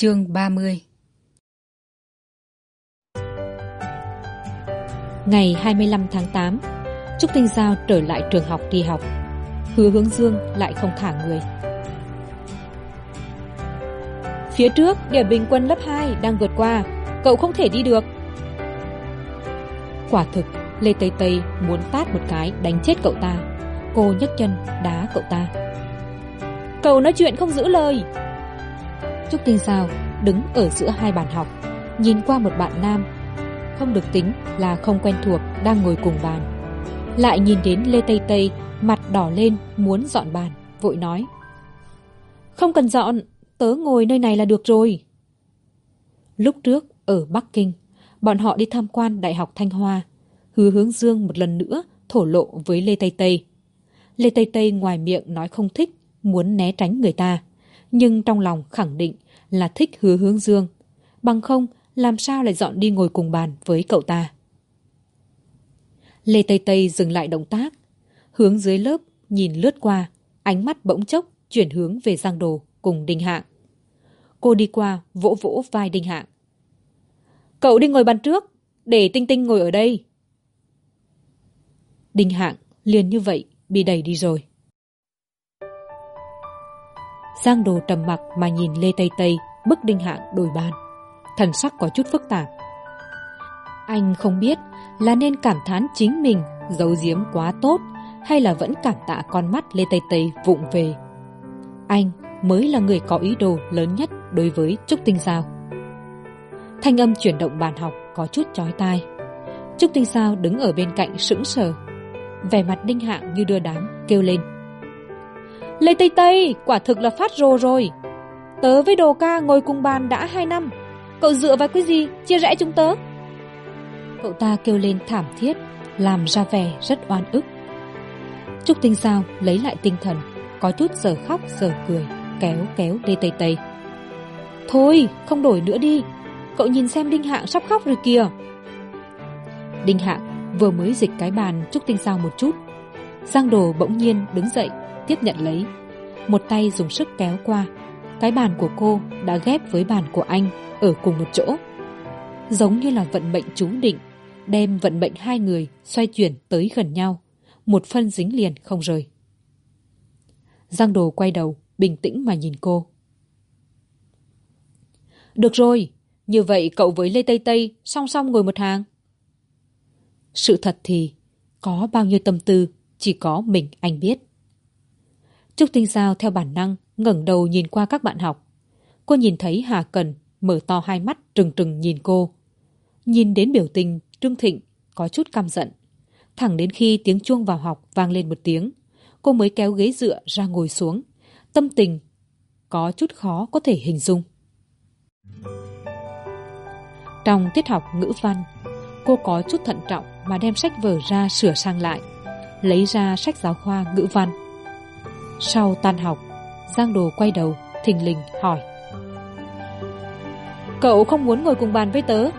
Chương ba mươi. Ngày hai mươi 25 tháng tám, Trúc Tinh Giao trở lại trường học đi học. Hứa hướng dương lại không thả người. Phía trước điểm bình quân lớp hai đang vượt qua, Cậu không thể đi được. Quả thực, Lê Tây Tây muốn tát một cái đánh chết cậu ta. Cô nhấc chân đá cậu ta. Cậu nói chuyện không giữ lời. Trúc Tinh Giao đứng ở giữa hai bàn học, Nhìn qua một bạn nam, Không được tính là không quen thuộc, Đang ngồi cùng bàn. Lại nhìn đến Lê Tây Tây, Mặt đỏ lên, muốn dọn bàn, Vội nói, Không cần dọn, Tớ ngồi nơi này là được rồi. Lúc trước, ở Bắc Kinh, Bọn họ đi tham quan Đại học Thanh Hoa, Hứa hướng dương một lần nữa Thổ lộ với Lê Tây Tây. Lê Tây Tây ngoài miệng nói không thích, Muốn né tránh người ta, Nhưng trong lòng khẳng định là thích hứa hướng dương. Bằng không, làm sao lại dọn đi ngồi cùng bàn với cậu ta? Lê Tây Tây dừng lại động tác. Hướng dưới lớp nhìn lướt qua, Ánh mắt bỗng chốc chuyển hướng về Giang Đồ cùng Đinh Hạng. Cô đi qua vỗ vỗ vai Đinh Hạng. Cậu đi ngồi bàn trước, Để Tinh Tinh ngồi ở đây. Đinh Hạng liền như vậy bị đẩy đi rồi. Giang Đồ trầm mặc mà nhìn Lê Tây Tây, bức Đinh Hạng đổi bàn. Thần sắc có chút phức tạp. Anh không biết là nên cảm thán chính mình, giấu giếm quá tốt, hay là vẫn cảm tạ con mắt Lê Tây Tây vụng về. Anh mới là người có ý đồ lớn nhất đối với Trúc Tinh Giao Thanh âm chuyển động bàn học có chút chói tai. Trúc Tinh Giao đứng ở bên cạnh sững sờ. Vẻ mặt đinh hạng như đưa đám Kêu lên. Lê Tây Tây, quả thực là phát rồ rồi. Tớ với đồ ca ngồi cùng bàn đã hai năm. Cậu dựa vào cái gì? Chia rẽ chúng tớ. Cậu ta kêu lên thảm thiết, Làm ra vẻ rất oan ức. Trúc Tinh Sao lấy lại tinh thần, Có chút giờ khóc giờ cười, Kéo kéo Lê Tây Tây. Thôi, không đổi nữa đi. Cậu nhìn xem Đinh Hạng sắp khóc rồi kìa. Đinh Hạng vừa mới dịch cái bàn Trúc Tinh Sao một chút. Giang Đồ bỗng nhiên đứng dậy Tiếp nhận lấy. Một tay dùng sức kéo qua, Cái bàn của cô đã ghép với bàn của anh Ở cùng một chỗ. Giống như là vận mệnh chú định, Đem vận mệnh hai người xoay chuyển tới gần nhau, Một phân dính liền không rời. Giang Đồ quay đầu, Bình tĩnh mà nhìn cô. Được rồi, Như vậy cậu với Lê Tây Tây Song song ngồi một hàng. Sự thật thì Có bao nhiêu tâm tư, Chỉ có mình anh biết. Trúc Tinh Giao theo bản năng ngẩng đầu nhìn qua các bạn học. Cô nhìn thấy Hà Cần mở to hai mắt trừng trừng nhìn cô. Nhìn đến biểu tình Trương Thịnh có chút căm giận. Thẳng đến khi tiếng chuông vào học vang lên một tiếng, cô mới kéo ghế dựa ra ngồi xuống. Tâm tình có chút khó có thể hình dung. Trong tiết học ngữ văn, cô có chút thận trọng mà đem sách vở ra sửa sang lại, lấy ra sách giáo khoa ngữ văn sau tan học, Giang Đồ quay đầu, Thình lình hỏi. Cậu không muốn ngồi cùng bàn với tớ?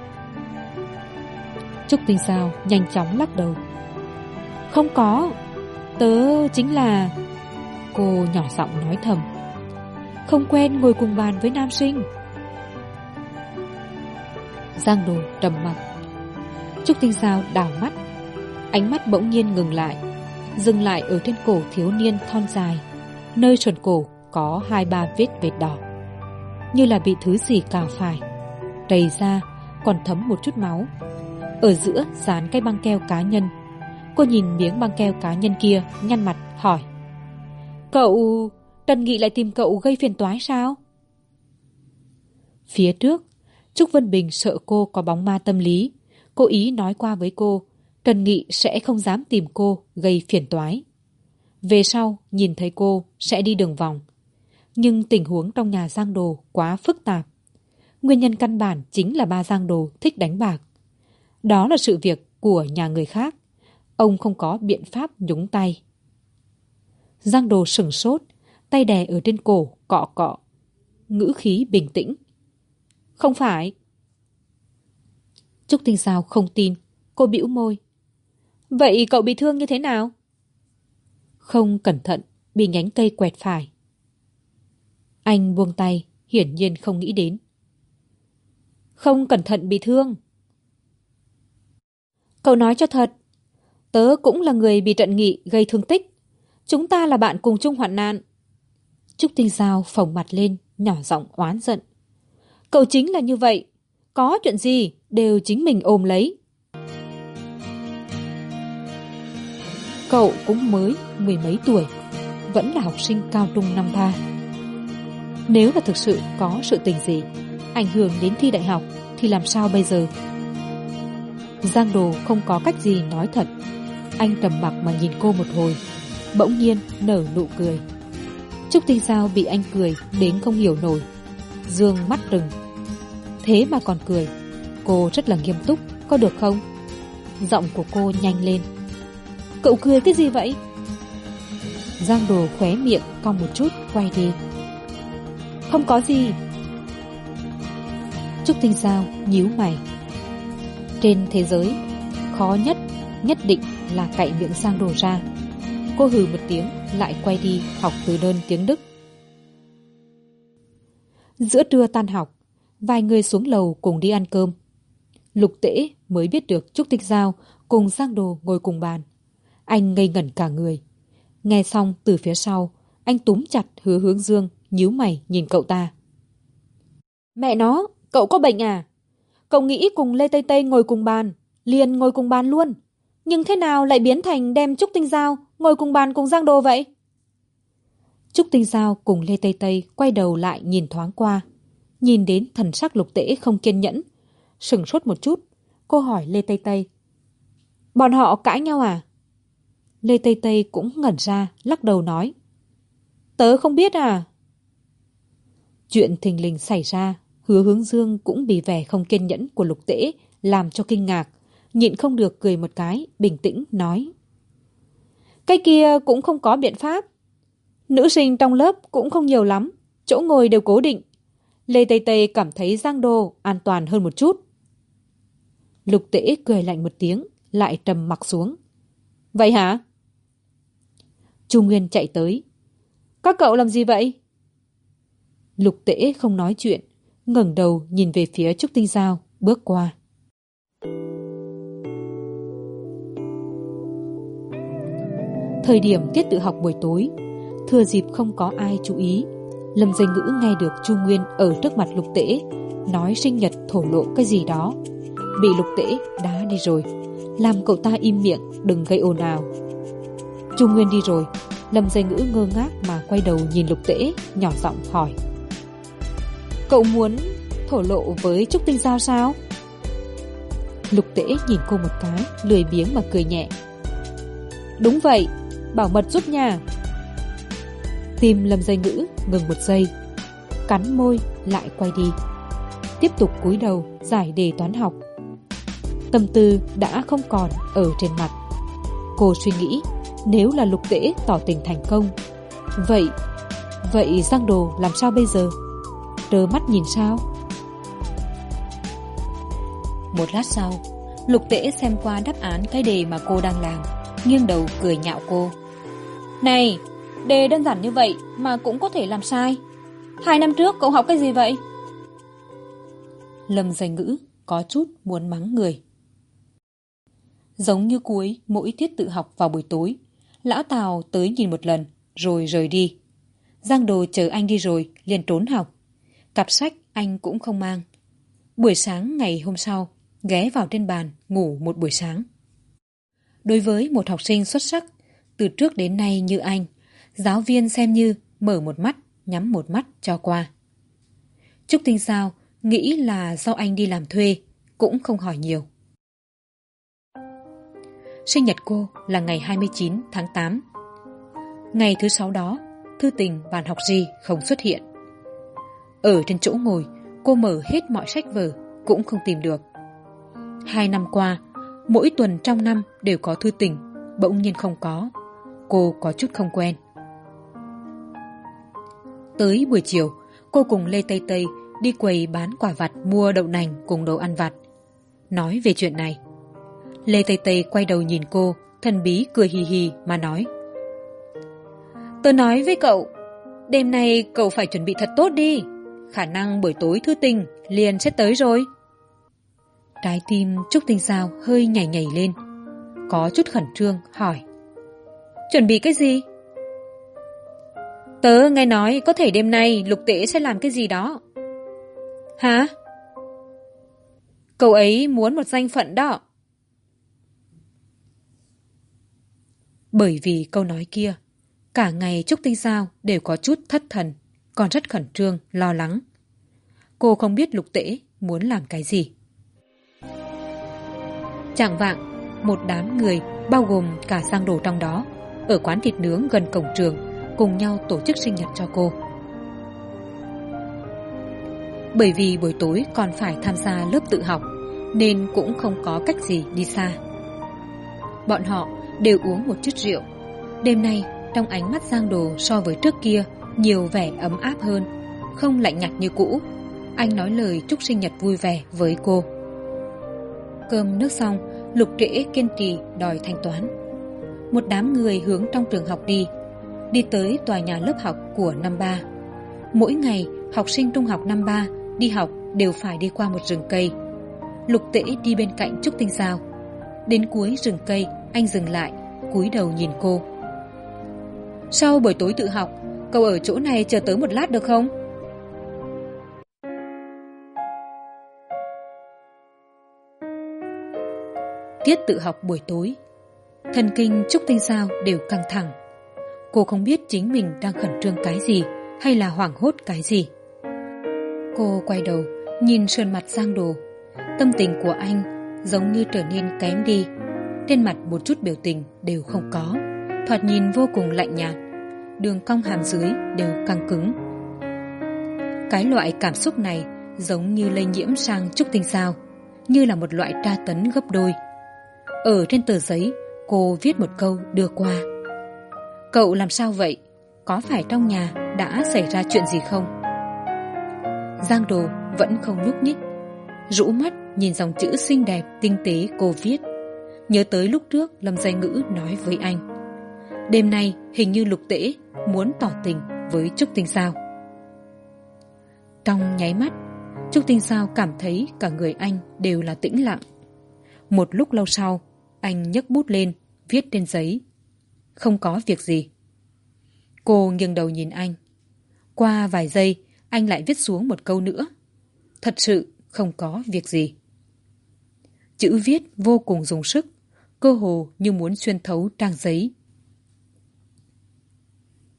Trúc Tinh Sao nhanh chóng lắc đầu. Không có, Tớ chính là, Cô nhỏ giọng nói thầm. Không quen ngồi cùng bàn với nam sinh. Giang Đồ trầm mặt Trúc Tinh Sao đảo mắt. Ánh mắt bỗng nhiên ngừng lại, Dừng lại ở trên cổ thiếu niên thon dài nơi chuẩn cổ có hai ba vết vệt đỏ, như là bị thứ gì cào phải, đầy ra còn thấm một chút máu. Ở giữa dán cái băng keo cá nhân, cô nhìn miếng băng keo cá nhân kia, nhăn mặt, hỏi, cậu trần nghị lại tìm cậu gây phiền toái sao? Phía trước, trúc vân bình sợ cô có bóng ma tâm lý cô ý nói qua với cô trần nghị sẽ không dám tìm cô gây phiền toái về sau, nhìn thấy cô sẽ đi đường vòng. Nhưng tình huống trong nhà Giang Đồ quá phức tạp. Nguyên nhân căn bản chính là ba Giang Đồ thích đánh bạc. Đó là sự việc của nhà người khác. Ông không có biện pháp nhúng tay. Giang Đồ sửng sốt, tay đè ở trên cổ, cọ cọ. Ngữ khí bình tĩnh. Không phải. Trúc Tinh Sao không tin. Cô bĩu môi. Vậy cậu bị thương như thế nào? Không cẩn thận bị nhánh cây quẹt phải. Anh buông tay, hiển nhiên không nghĩ đến. Không cẩn thận bị thương. Cậu nói cho thật, tớ cũng là người bị trận nghị gây thương tích. Chúng ta là bạn cùng chung hoạn nạn. Trúc tinh giao phồng mặt lên, nhỏ giọng oán giận. Cậu chính là như vậy, có chuyện gì đều chính mình ôm lấy. Cậu cũng mới mười mấy tuổi, vẫn là học sinh cao trung năm ba. Nếu là thực sự có sự tình gì ảnh hưởng đến thi đại học thì làm sao bây giờ? Giang đồ không có cách gì nói thật. Anh trầm mặc mà nhìn cô một hồi, bỗng nhiên nở nụ cười. Trúc tinh giao bị anh cười đến không hiểu nổi, dương mắt rừng thế mà còn cười, cô rất là nghiêm túc, có được không? Giọng của cô nhanh lên cậu cười cái gì vậy? Giang đồ khóe miệng cong một chút quay đi. Không có gì. Trúc tinh giao nhíu mày. Trên thế giới khó nhất nhất định là cậy miệng giang đồ ra. Cô hừ một tiếng lại quay đi học từ đơn tiếng đức. Giữa trưa tan học vài người xuống lầu cùng đi ăn cơm. Lục tễ mới biết được trúc tinh giao cùng giang đồ ngồi cùng bàn anh ngây ngẩn cả người. Nghe xong từ phía sau anh túm chặt hứa hướng dương nhíu mày nhìn cậu ta. Mẹ nó cậu có bệnh à? Cậu nghĩ cùng lê tây tây ngồi cùng bàn liền ngồi cùng bàn luôn. Nhưng thế nào lại biến thành đem trúc tinh giao ngồi cùng bàn cùng giang đồ vậy? Trúc tinh giao cùng lê tây tây quay đầu lại nhìn thoáng qua. Nhìn đến thần sắc lục tễ không kiên nhẫn sửng sốt một chút cô hỏi lê tây tây. Bọn họ cãi nhau à lê tây tây cũng ngẩn ra, lắc đầu nói. Tớ không biết à? Chuyện thình lình xảy ra, hứa hướng dương cũng bị vẻ không kiên nhẫn của lục tễ làm cho kinh ngạc, nhịn không được cười một cái, bình tĩnh nói. Cái kia cũng không có biện pháp. Nữ sinh trong lớp cũng không nhiều lắm, chỗ ngồi đều cố định. Lê tây tây cảm thấy giang đô an toàn hơn một chút. Lục tễ cười lạnh một tiếng, lại trầm mặc xuống. Vậy hả? Chu nguyên chạy tới. Các cậu làm gì vậy? Lục tễ không nói chuyện, ngẩng đầu nhìn về phía trúc tinh giao, bước qua. Thời điểm tiết tự học buổi tối, thừa dịp không có ai chú ý, lâm dây ngữ nghe được chu nguyên ở trước mặt lục tễ, nói sinh nhật thổ lộ cái gì đó. Bị lục tễ đá đi rồi. Làm cậu ta im miệng, đừng gây ồn ào chu nguyên đi rồi. Lâm dây ngữ ngơ ngác mà quay đầu nhìn lục tễ, nhỏ giọng hỏi. Cậu muốn thổ lộ với trúc tinh giao sao? Lục tễ nhìn cô một cái, lười biếng mà cười nhẹ. Đúng vậy, bảo mật giúp nhà tim lâm dây ngữ ngừng một giây, cắn môi lại quay đi. Tiếp tục cúi đầu giải đề toán học. Tâm tư đã không còn ở trên mặt. Cô suy nghĩ nếu là lục tễ tỏ tình thành công. Vậy vậy giang đồ làm sao bây giờ? Trơ mắt nhìn sao? Một lát sau lục tễ xem qua đáp án cái đề mà cô đang làm nghiêng đầu cười nhạo cô. Này đề đơn giản như vậy mà cũng có thể làm sai. Hai năm trước cậu học cái gì vậy? Lâm danh ngữ có chút muốn mắng người. Giống như cuối mỗi tiết tự học vào buổi tối lão tào tới nhìn một lần, rồi rời đi. Giang đồ chờ anh đi rồi, liền trốn học. Cặp sách anh cũng không mang. Buổi sáng ngày hôm sau, ghé vào trên bàn ngủ một buổi sáng. Đối với một học sinh xuất sắc, từ trước đến nay như anh, giáo viên xem như mở một mắt, nhắm một mắt cho qua. Trúc tinh sao, nghĩ là do anh đi làm thuê, cũng không hỏi nhiều sinh nhật cô là ngày hai mươi chín tháng tám. Ngày thứ sáu đó, thư tình bàn học gì không xuất hiện. Ở trên chỗ ngồi, cô mở hết mọi sách vở, cũng không tìm được. Hai năm qua, mỗi tuần trong năm đều có thư tình, bỗng nhiên không có. Cô có chút không quen. Tới buổi chiều, cô cùng lê tây tây đi quầy bán quả vặt mua đậu nành cùng đồ ăn vặt. Nói về chuyện này lê tây tây quay đầu nhìn cô, thần bí cười hì hì mà nói. Tớ nói với cậu, đêm nay cậu phải chuẩn bị thật tốt đi. Khả năng buổi tối thư tình liền sẽ tới rồi. Trái tim Trúc Tinh Sao hơi nhảy nhảy lên, Có chút khẩn trương hỏi. Chuẩn bị cái gì? Tớ nghe nói có thể đêm nay lục tễ sẽ làm cái gì đó. Hả? Cậu ấy muốn một danh phận đó. Bởi vì câu nói kia Cả ngày Trúc Tinh Sao đều có chút thất thần Còn rất khẩn trương, lo lắng. Cô không biết lục tễ muốn làm cái gì. Trạng vạng Một đám người bao gồm cả sang đồ trong đó Ở quán thịt nướng gần cổng trường Cùng nhau tổ chức sinh nhật cho cô. Bởi vì buổi tối còn phải tham gia lớp tự học Nên cũng không có cách gì đi xa. Bọn họ đều uống một chút rượu. Đêm nay, trong ánh mắt giang đồ so với trước kia, nhiều vẻ ấm áp hơn, không lạnh nhạt như cũ. Anh nói lời chúc sinh nhật vui vẻ với cô. Cơm nước xong, lục trễ kiên trì đòi thanh toán. Một đám người hướng trong trường học đi đi tới tòa nhà lớp học của năm ba. Mỗi ngày, học sinh trung học năm ba đi học đều phải đi qua một rừng cây. Lục tễ đi bên cạnh trúc tinh sao đến cuối rừng cây, anh dừng lại, cúi đầu nhìn cô. Sau buổi tối tự học, cậu ở chỗ này chờ tới một lát được không? Tiết tự học buổi tối. Thần kinh, trúc tinh sao đều căng thẳng. Cô không biết chính mình đang khẩn trương cái gì hay là hoảng hốt cái gì. Cô quay đầu, nhìn sơn mặt giang đồ. Tâm tình của anh giống như trở nên kém đi. Trên mặt một chút biểu tình đều không có. Thoạt nhìn vô cùng lạnh nhạt. Đường cong hàm dưới đều căng cứng. Cái loại cảm xúc này giống như lây nhiễm sang trúc tinh sao, như là một loại tra tấn gấp đôi. Ở trên tờ giấy, cô viết một câu đưa qua. Cậu làm sao vậy? Có phải trong nhà đã xảy ra chuyện gì không? Giang đồ vẫn không nhúc nhích. Rũ mắt nhìn dòng chữ xinh đẹp, tinh tế, cô viết. Nhớ tới lúc trước, lâm giai ngữ nói với anh, đêm nay hình như lục tễ muốn tỏ tình với trúc tinh sao. Trong nháy mắt, trúc tinh sao cảm thấy cả người anh đều là tĩnh lặng. Một lúc lâu sau, anh nhấc bút lên, viết trên giấy, không có việc gì. Cô nghiêng đầu nhìn anh. Qua vài giây, anh lại viết xuống một câu nữa, thật sự không có việc gì chữ viết vô cùng dùng sức, cơ hồ như muốn xuyên thấu trang giấy.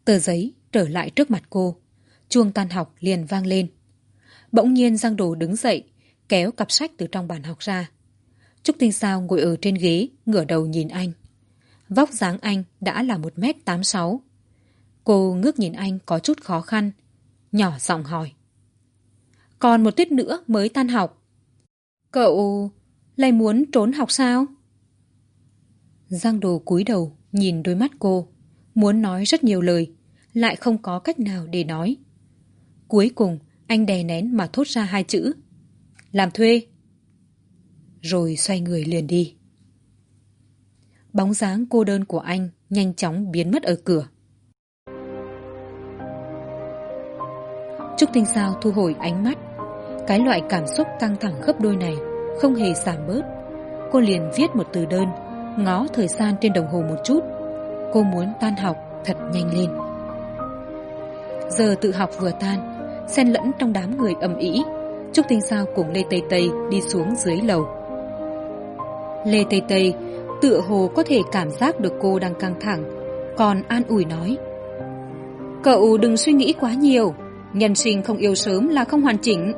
Tờ giấy trở lại trước mặt cô, chuông tan học liền vang lên. Bỗng nhiên giang đồ đứng dậy, kéo cặp sách từ trong bàn học ra. Trúc tinh sao ngồi ở trên ghế, ngửa đầu nhìn anh. Vóc dáng anh đã là một m tám sáu. Cô ngước nhìn anh có chút khó khăn, nhỏ giọng hỏi. Còn một tiết nữa mới tan học. Cậu lại muốn trốn học sao? Giang đồ cúi đầu nhìn đôi mắt cô, muốn nói rất nhiều lời, lại không có cách nào để nói. Cuối cùng, anh đè nén mà thốt ra hai chữ, làm thuê. Rồi xoay người liền đi. Bóng dáng cô đơn của anh nhanh chóng biến mất ở cửa. Trúc tinh sao thu hồi ánh mắt. Cái loại cảm xúc căng thẳng gấp đôi này không hề giảm bớt. Cô liền viết một từ đơn, ngó thời gian trên đồng hồ một chút. Cô muốn tan học thật nhanh lên. Giờ tự học vừa tan, xen lẫn trong đám người ầm ĩ. Trúc tinh sao cùng lê tây tây đi xuống dưới lầu. Lê tây tây tựa hồ có thể cảm giác được cô đang căng thẳng, còn an ủi nói, cậu đừng suy nghĩ quá nhiều. Nhân sinh không yêu sớm là không hoàn chỉnh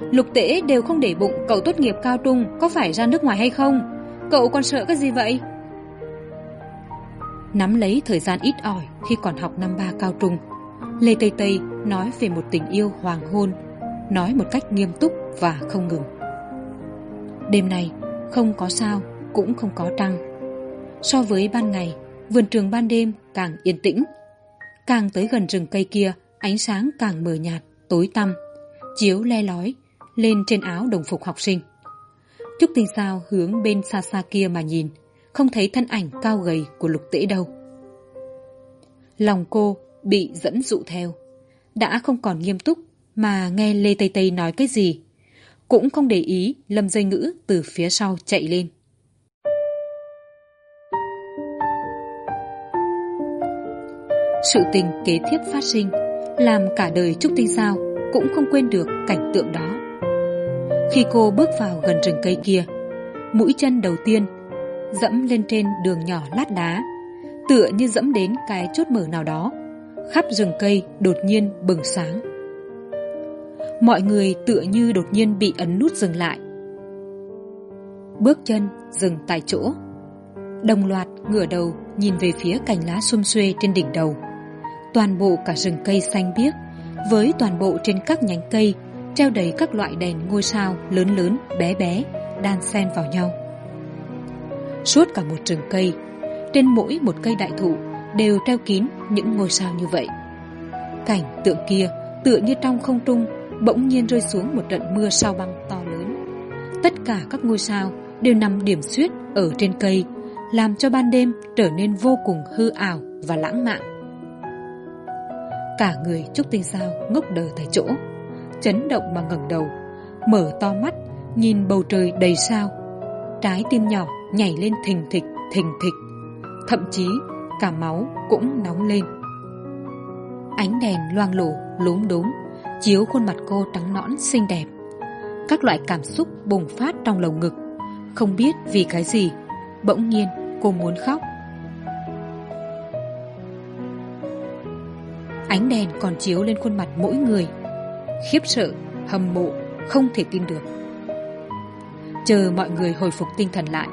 lục tễ đều không để bụng cậu tốt nghiệp cao trung có phải ra nước ngoài hay không? Cậu còn sợ cái gì vậy? Nắm lấy thời gian ít ỏi khi còn học năm ba cao trung, lê tây tây nói về một tình yêu hoàng hôn, nói một cách nghiêm túc và không ngừng. Đêm nay, không có sao, cũng không có trăng. So với ban ngày, vườn trường ban đêm càng yên tĩnh. Càng tới gần rừng cây kia, ánh sáng càng mờ nhạt, tối tăm, chiếu le lói lên trên áo đồng phục học sinh. Trúc tinh sao hướng bên xa xa kia mà nhìn, không thấy thân ảnh cao gầy của lục tễ đâu. Lòng cô bị dẫn dụ theo, đã không còn nghiêm túc mà nghe lê tây tây nói cái gì, cũng không để ý lâm dây ngữ từ phía sau chạy lên. Sự tình kế tiếp phát sinh làm cả đời trúc tinh sao cũng không quên được cảnh tượng đó khi cô bước vào gần rừng cây kia, mũi chân đầu tiên dẫm lên trên đường nhỏ lát đá, tựa như dẫm đến cái chốt mở nào đó. Khắp rừng cây đột nhiên bừng sáng. Mọi người tựa như đột nhiên bị ấn nút dừng lại. Bước chân dừng tại chỗ. Đồng loạt ngửa đầu nhìn về phía cành lá xum xuê trên đỉnh đầu. Toàn bộ cả rừng cây xanh biếc với toàn bộ trên các nhánh cây treo đầy các loại đèn ngôi sao lớn lớn, bé bé, đan xen vào nhau. Suốt cả một rừng cây, trên mỗi một cây đại thụ đều treo kín những ngôi sao như vậy. Cảnh tượng kia tựa như trong không trung bỗng nhiên rơi xuống một trận mưa sao băng to lớn. Tất cả các ngôi sao đều nằm điểm xuyết ở trên cây, làm cho ban đêm trở nên vô cùng hư ảo và lãng mạn. Cả người trúc tinh sao ngốc đờ tại chỗ chấn động mà ngẩng đầu, mở to mắt, nhìn bầu trời đầy sao. Trái tim nhỏ nhảy lên thình thịch thình thịch. Thậm chí, cả máu cũng nóng lên. Ánh đèn loang lổ, lốm đốm, chiếu khuôn mặt cô trắng nõn, xinh đẹp. Các loại cảm xúc bùng phát trong lồng ngực. Không biết vì cái gì, bỗng nhiên cô muốn khóc. Ánh đèn còn chiếu lên khuôn mặt mỗi người khiếp sợ, hâm mộ, không thể tin được. Chờ mọi người hồi phục tinh thần lại,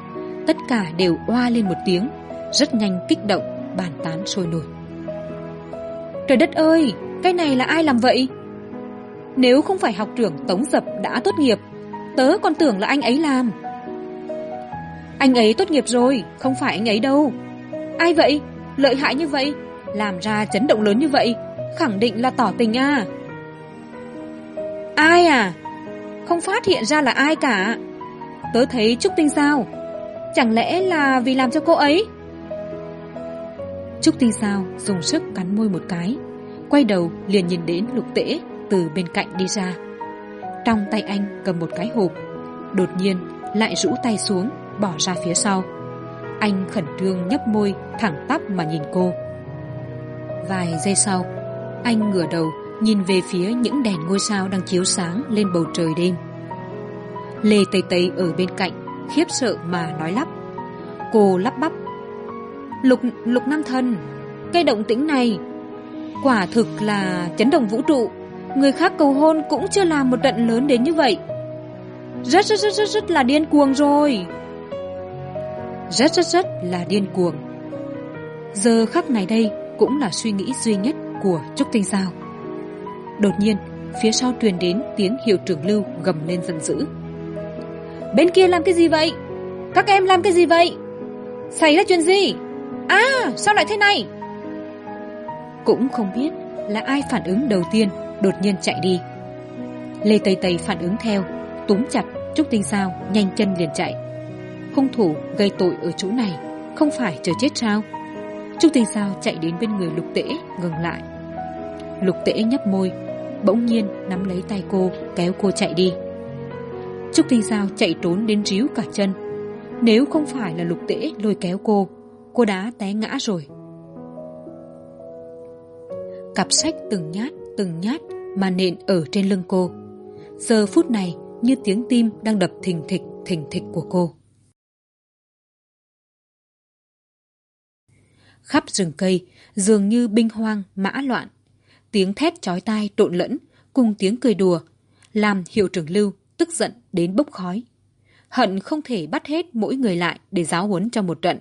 tất cả đều oa lên một tiếng, rất nhanh kích động, bàn tán sôi nổi. Trời đất ơi, cái này là ai làm vậy? Nếu không phải học trưởng tống dập đã tốt nghiệp, tớ còn tưởng là anh ấy làm. Anh ấy tốt nghiệp rồi, không phải anh ấy đâu. Ai vậy? Lợi hại như vậy, làm ra chấn động lớn như vậy, khẳng định là tỏ tình à ai à? Không phát hiện ra là ai cả. Tớ thấy trúc tinh sao? Chẳng lẽ là vì làm cho cô ấy? Trúc tinh sao, dùng sức cắn môi một cái, quay đầu liền nhìn đến lục tễ từ bên cạnh đi ra. Trong tay anh cầm một cái hộp, đột nhiên lại rũ tay xuống, bỏ ra phía sau. Anh khẩn trương nhấp môi, thẳng tắp mà nhìn cô. Vài giây sau, anh ngửa đầu nhìn về phía những đèn ngôi sao đang chiếu sáng lên bầu trời đêm. Lê tây tây ở bên cạnh, khiếp sợ mà nói lắp. Cô lắp bắp, lục lục nam thân cây động tĩnh này quả thực là chấn động vũ trụ. Người khác cầu hôn cũng chưa làm một trận lớn đến như vậy. Rất rất rất rất rất là điên cuồng rồi. Rất rất rất là điên cuồng. Giờ khắc này đây cũng là suy nghĩ duy nhất của trúc tinh giao đột nhiên, phía sau truyền đến tiếng hiệu trưởng lưu gầm lên giận dữ. Bên kia làm cái gì vậy? Các em làm cái gì vậy? Xảy ra chuyện gì? À sao lại thế này? Cũng không biết là ai phản ứng đầu tiên, đột nhiên chạy đi. Lê tây tây phản ứng theo, túm chặt trúc tinh sao, nhanh chân liền chạy. Hung thủ gây tội ở chỗ này, không phải chờ chết sao? Trúc tinh sao chạy đến bên người lục tễ, ngừng lại. Lục tễ nhấp môi bỗng nhiên nắm lấy tay cô, kéo cô chạy đi. Trúc tinh sao chạy trốn đến ríu cả chân. Nếu không phải là lục tễ lôi kéo cô cô đã té ngã rồi. Cặp sách từng nhát từng nhát mà nện ở trên lưng cô. Giờ phút này, như tiếng tim đang đập thình thịch thình thịch của cô. Khắp rừng cây, dường như binh hoang mã loạn tiếng thét chói tai trộn lẫn, cùng tiếng cười đùa, làm hiệu trưởng lưu tức giận đến bốc khói. Hận không thể bắt hết mỗi người lại để giáo huấn cho một trận.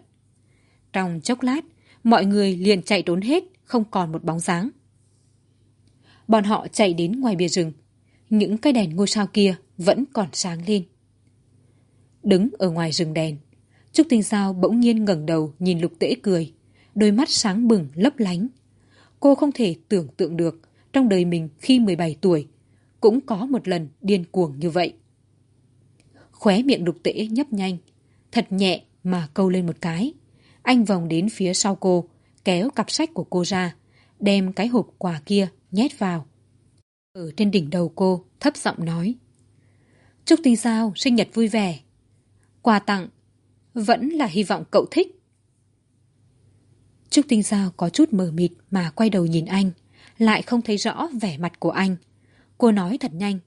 Trong chốc lát, mọi người liền chạy trốn hết, không còn một bóng dáng. Bọn họ chạy đến ngoài bìa rừng, những cái đèn ngôi sao kia vẫn còn sáng lên. Đứng ở ngoài rừng đèn, trúc tinh sao bỗng nhiên ngẩng đầu nhìn lục tễ cười, đôi mắt sáng bừng lấp lánh cô không thể tưởng tượng được trong đời mình khi mười bảy tuổi cũng có một lần điên cuồng như vậy. Khóe miệng đục tễ nhấp nhanh, thật nhẹ mà câu lên một cái. Anh vòng đến phía sau cô, kéo cặp sách của cô ra, đem cái hộp quà kia nhét vào. Ở trên đỉnh đầu cô, thấp giọng nói, chúc tinh sao sinh nhật vui vẻ. Quà tặng vẫn là hy vọng cậu thích trúc tinh giao có chút mờ mịt mà quay đầu nhìn anh, lại không thấy rõ vẻ mặt của anh. Cô nói thật nhanh.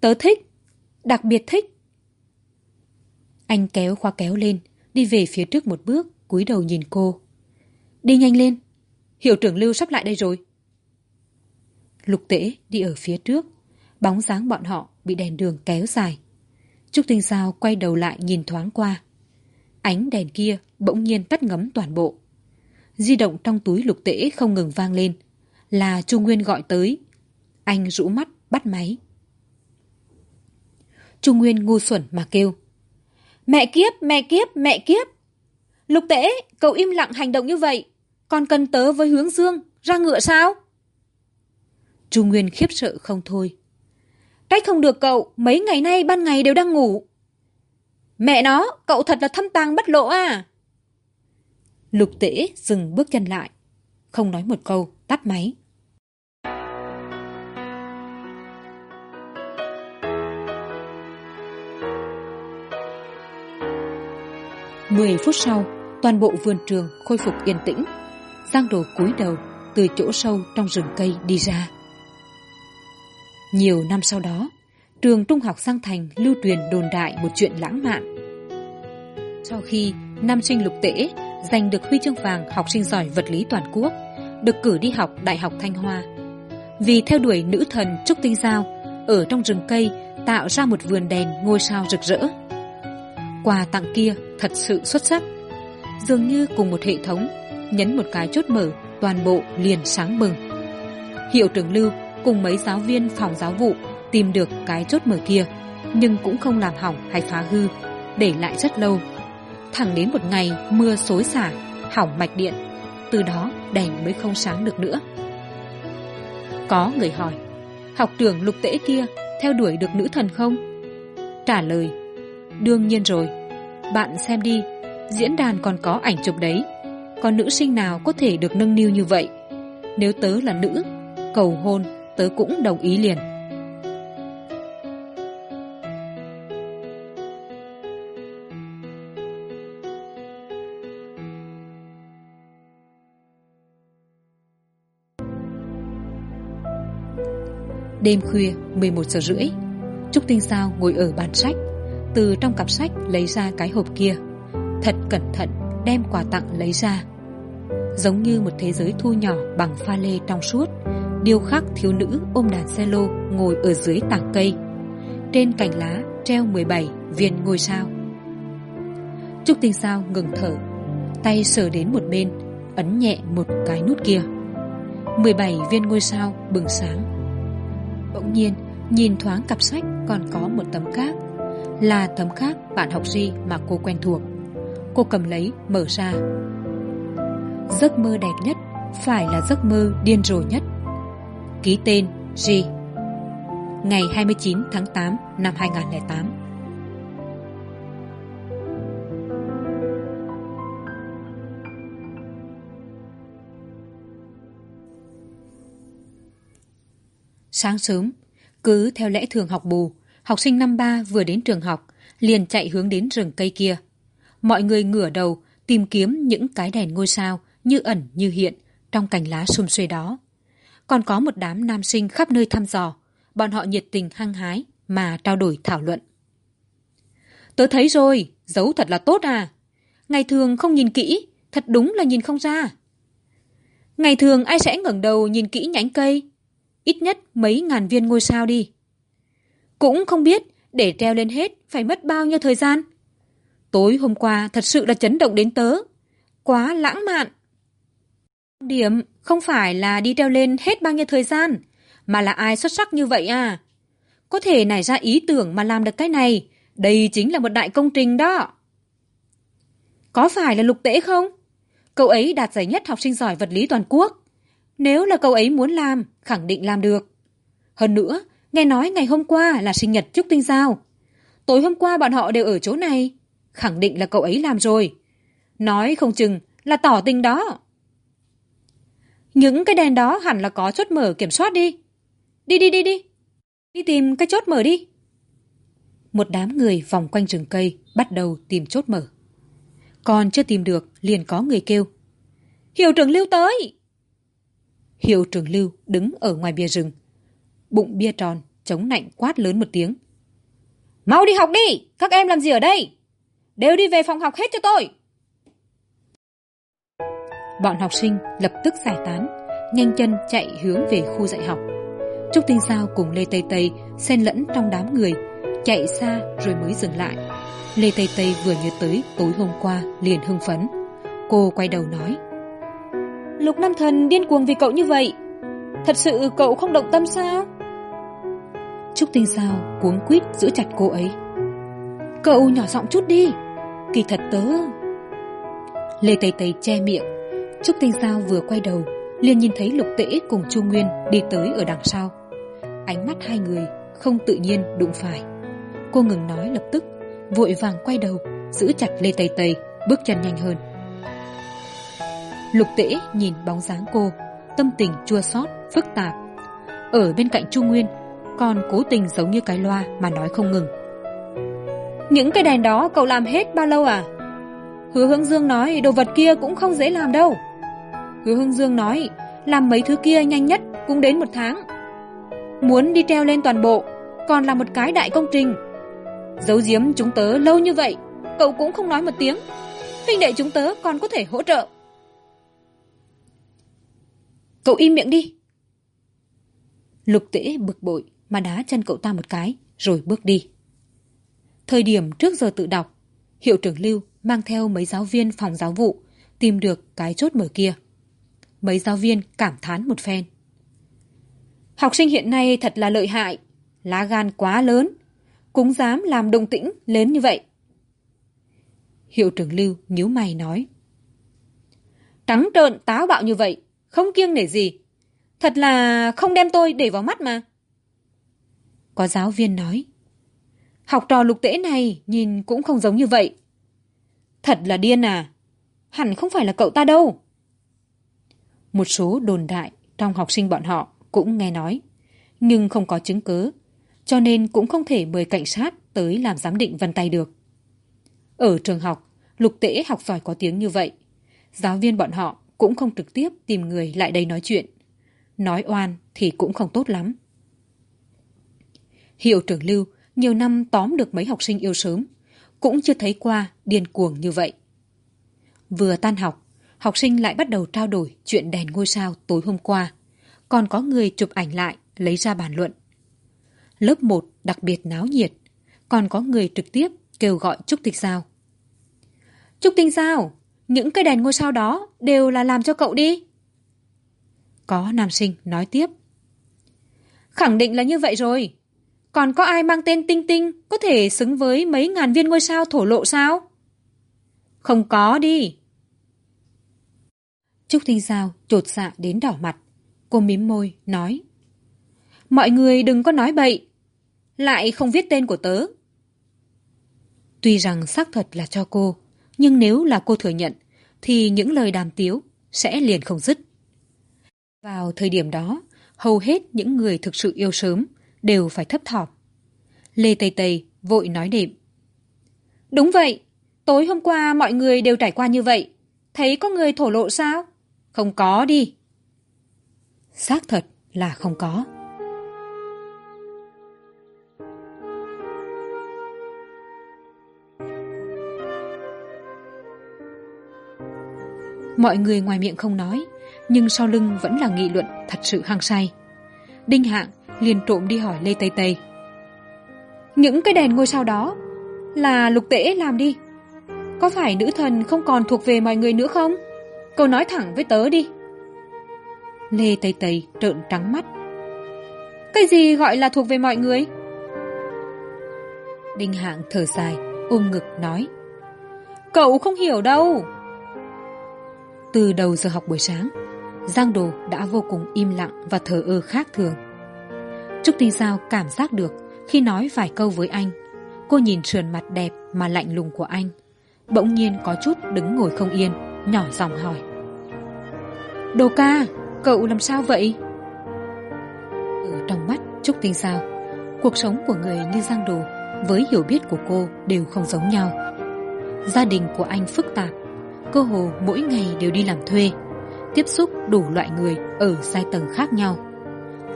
Tớ thích, đặc biệt thích. Anh kéo khoa kéo lên, đi về phía trước một bước, cúi đầu nhìn cô. Đi nhanh lên, hiệu trưởng lưu sắp lại đây rồi. Lục tễ đi ở phía trước, bóng dáng bọn họ bị đèn đường kéo dài. Trúc tinh giao quay đầu lại nhìn thoáng qua. Ánh đèn kia bỗng nhiên tắt ngấm toàn bộ di động trong túi lục tễ không ngừng vang lên. Là chu nguyên gọi tới. Anh rũ mắt, bắt máy. Chu nguyên ngu xuẩn mà kêu. Mẹ kiếp mẹ kiếp mẹ kiếp. Lục tễ, cậu im lặng hành động như vậy. Còn cần tớ với hướng dương, ra ngựa sao? Chu nguyên khiếp sợ không thôi. Trách không được cậu, mấy ngày nay ban ngày đều đang ngủ. Mẹ nó, cậu thật là thâm tàng bất lộ à? Lục tễ dừng bước chân lại. Không nói một câu, tắt máy. Mười phút sau, toàn bộ vườn trường khôi phục yên tĩnh. Giang đồ cúi đầu, từ chỗ sâu trong rừng cây đi ra. Nhiều năm sau đó, trường trung học giang thành lưu truyền đồn đại một chuyện lãng mạn. Sau khi nam sinh lục tễ giành được huy chương vàng học sinh giỏi vật lý toàn quốc, được cử đi học đại học thanh hoa. Vì theo đuổi nữ thần trúc tinh giao, ở trong rừng cây tạo ra một vườn đèn ngôi sao rực rỡ. Quà tặng kia thật sự xuất sắc, dường như cùng một hệ thống, nhấn một cái chốt mở, toàn bộ liền sáng bừng. Hiệu trưởng lưu cùng mấy giáo viên phòng giáo vụ tìm được cái chốt mở kia, nhưng cũng không làm hỏng hay phá hư, để lại rất lâu thẳng đến một ngày mưa xối xả, hỏng mạch điện, từ đó đèn mới không sáng được nữa. Có người hỏi, học trưởng lục tễ kia theo đuổi được nữ thần không? Trả lời, đương nhiên rồi, bạn xem đi, diễn đàn còn có ảnh chụp đấy, còn nữ sinh nào có thể được nâng niu như vậy? Nếu tớ là nữ, cầu hôn tớ cũng đồng ý liền. Đêm khuya, mười một giờ rưỡi. Trúc tinh sao ngồi ở bàn sách. Từ trong cặp sách lấy ra cái hộp kia. Thật cẩn thận, đem quà tặng lấy ra. Giống như một thế giới thu nhỏ bằng pha lê trong suốt, điêu khắc thiếu nữ ôm đàn xe lô ngồi ở dưới tảng cây. Trên cành lá treo mười bảy viên ngôi sao. Trúc tinh sao ngừng thở, tay sờ đến một bên, ấn nhẹ một cái nút kia. mười bảy viên ngôi sao bừng sáng bỗng nhiên, nhìn thoáng cặp sách còn có một tấm khác. Là tấm khác bạn học gì mà cô quen thuộc. Cô cầm lấy, mở ra. Giấc mơ đẹp nhất phải là giấc mơ điên rồ nhất. Ký tên G. Ngày 29 tháng 8 năm 2008 sáng sớm. Cứ theo lẽ thường học bù, học sinh năm ba vừa đến trường học, liền chạy hướng đến rừng cây kia. Mọi người ngửa đầu tìm kiếm những cái đèn ngôi sao như ẩn như hiện trong cành lá xum xuê đó. Còn có một đám nam sinh khắp nơi thăm dò, bọn họ nhiệt tình hăng hái mà trao đổi thảo luận. Tớ thấy rồi, giấu thật là tốt à. Ngày thường không nhìn kỹ, thật đúng là nhìn không ra. Ngày thường ai sẽ ngẩng đầu nhìn kỹ nhánh cây? Ít nhất mấy ngàn viên ngôi sao đi. Cũng không biết để treo lên hết phải mất bao nhiêu thời gian. Tối hôm qua thật sự là chấn động đến tớ. Quá lãng mạn. Điểm không phải là đi treo lên hết bao nhiêu thời gian, mà là ai xuất sắc như vậy à? Có thể nảy ra ý tưởng mà làm được cái này, đây chính là một đại công trình đó. Có phải là lục tễ không? Cậu ấy đạt giải nhất học sinh giỏi vật lý toàn quốc nếu là cậu ấy muốn làm, khẳng định làm được. Hơn nữa, nghe nói ngày hôm qua là sinh nhật trúc tinh giao. Tối hôm qua bọn họ đều ở chỗ này, khẳng định là cậu ấy làm rồi. Nói không chừng là tỏ tình đó. Những cái đèn đó hẳn là có chốt mở kiểm soát đi. Đi đi đi đi. Đi tìm cái chốt mở đi. Một đám người vòng quanh rừng cây bắt đầu tìm chốt mở. Còn chưa tìm được liền có người kêu. Hiệu trưởng lưu tới! Hiệu trưởng lưu đứng ở ngoài bia rừng. Bụng bia tròn, chống nạnh quát lớn một tiếng. Mau đi học đi, các em làm gì ở đây? Đều đi về phòng học hết cho tôi. Bọn học sinh lập tức giải tán, nhanh chân chạy hướng về khu dạy học. Trúc tinh sao cùng lê tây tây xen lẫn trong đám người, chạy xa rồi mới dừng lại. Lê tây tây vừa nhớ tới tối hôm qua liền hưng phấn. Cô quay đầu nói lục nam thần điên cuồng vì cậu như vậy. Thật sự cậu không động tâm sao? Trúc tinh sao cuống quýt giữ chặt cô ấy. Cậu nhỏ giọng chút đi. Kỳ thật tớ. Lê tây tây che miệng. Trúc tinh sao vừa quay đầu, liền nhìn thấy lục tễ cùng chu nguyên đi tới ở đằng sau. Ánh mắt hai người không tự nhiên đụng phải. Cô ngừng nói lập tức, vội vàng quay đầu, giữ chặt lê tây tây, bước chân nhanh hơn lục tễ nhìn bóng dáng cô tâm tình chua xót phức tạp. Ở bên cạnh chu nguyên còn cố tình giống như cái loa mà nói không ngừng. Những cái đèn đó cậu làm hết bao lâu à? Hứa hương dương nói đồ vật kia cũng không dễ làm đâu. Hứa hương dương nói làm mấy thứ kia nhanh nhất cũng đến một tháng. Muốn đi treo lên toàn bộ còn là một cái đại công trình. Giấu giếm chúng tớ lâu như vậy cậu cũng không nói một tiếng. Huynh đệ chúng tớ còn có thể hỗ trợ cậu im miệng đi. Lục tễ bực bội, mà đá chân cậu ta một cái, rồi bước đi. Thời điểm trước giờ tự đọc, hiệu trưởng lưu mang theo mấy giáo viên phòng giáo vụ tìm được cái chốt mở kia. Mấy giáo viên cảm thán một phen. Học sinh hiện nay thật là lợi hại, lá gan quá lớn, cũng dám làm động tĩnh lớn như vậy. Hiệu trưởng lưu nhíu mày nói, trắng trợn táo bạo như vậy không kiêng nể gì. Thật là không đem tôi để vào mắt mà. Có giáo viên nói, học trò lục tễ này nhìn cũng không giống như vậy. Thật là điên à? Hẳn không phải là cậu ta đâu. Một số đồn đại trong học sinh bọn họ cũng nghe nói, nhưng không có chứng cứ, cho nên cũng không thể mời cảnh sát tới làm giám định vân tay được. Ở trường học, lục tễ học giỏi có tiếng như vậy. Giáo viên bọn họ cũng không trực tiếp tìm người lại đây nói chuyện. Nói oan thì cũng không tốt lắm. Hiệu trưởng lưu nhiều năm tóm được mấy học sinh yêu sớm, cũng chưa thấy qua điên cuồng như vậy. Vừa tan học học sinh lại bắt đầu trao đổi chuyện đèn ngôi sao tối hôm qua. Còn có người chụp ảnh lại, lấy ra bàn luận. Lớp một đặc biệt náo nhiệt, còn có người trực tiếp kêu gọi trúc tịch sao trúc tinh sao những cây đèn ngôi sao đó đều là làm cho cậu đi. Có nam sinh nói tiếp. Khẳng định là như vậy rồi. Còn có ai mang tên tinh tinh có thể xứng với mấy ngàn viên ngôi sao thổ lộ sao? Không có đi. Trúc tinh giao trột dạ đến đỏ mặt. Cô mím môi, nói. Mọi người đừng có nói bậy. Lại không viết tên của tớ. Tuy rằng xác thật là cho cô nhưng nếu là cô thừa nhận thì những lời đàm tiếu sẽ liền không dứt. Vào thời điểm đó hầu hết những người thực sự yêu sớm đều phải thấp thỏm. Lê tây tây vội nói đệm. Đúng vậy tối hôm qua mọi người đều trải qua như vậy. Thấy có người thổ lộ sao? Không có đi. Xác thật là không có mọi người ngoài miệng không nói, nhưng sau lưng vẫn là nghị luận thật sự hăng say. Đinh hạng liền trộm đi hỏi lê tây tây. Những cái đèn ngôi sao đó là lục tễ làm đi. Có phải nữ thần không còn thuộc về mọi người nữa không? Cậu nói thẳng với tớ đi. Lê tây tây trợn trắng mắt. Cái gì gọi là thuộc về mọi người? Đinh hạng thở dài, ôm ngực nói. Cậu không hiểu đâu từ đầu giờ học buổi sáng, giang đồ đã vô cùng im lặng và thờ ơ khác thường. Trúc tinh sao cảm giác được khi nói vài câu với anh, cô nhìn sườn mặt đẹp mà lạnh lùng của anh, bỗng nhiên có chút đứng ngồi không yên, nhỏ giọng hỏi. Đồ ca, cậu làm sao vậy? Ở trong mắt trúc tinh sao cuộc sống của người như giang đồ với hiểu biết của cô đều không giống nhau. Gia đình của anh phức tạp cơ hồ mỗi ngày đều đi làm thuê, tiếp xúc đủ loại người ở giai tầng khác nhau.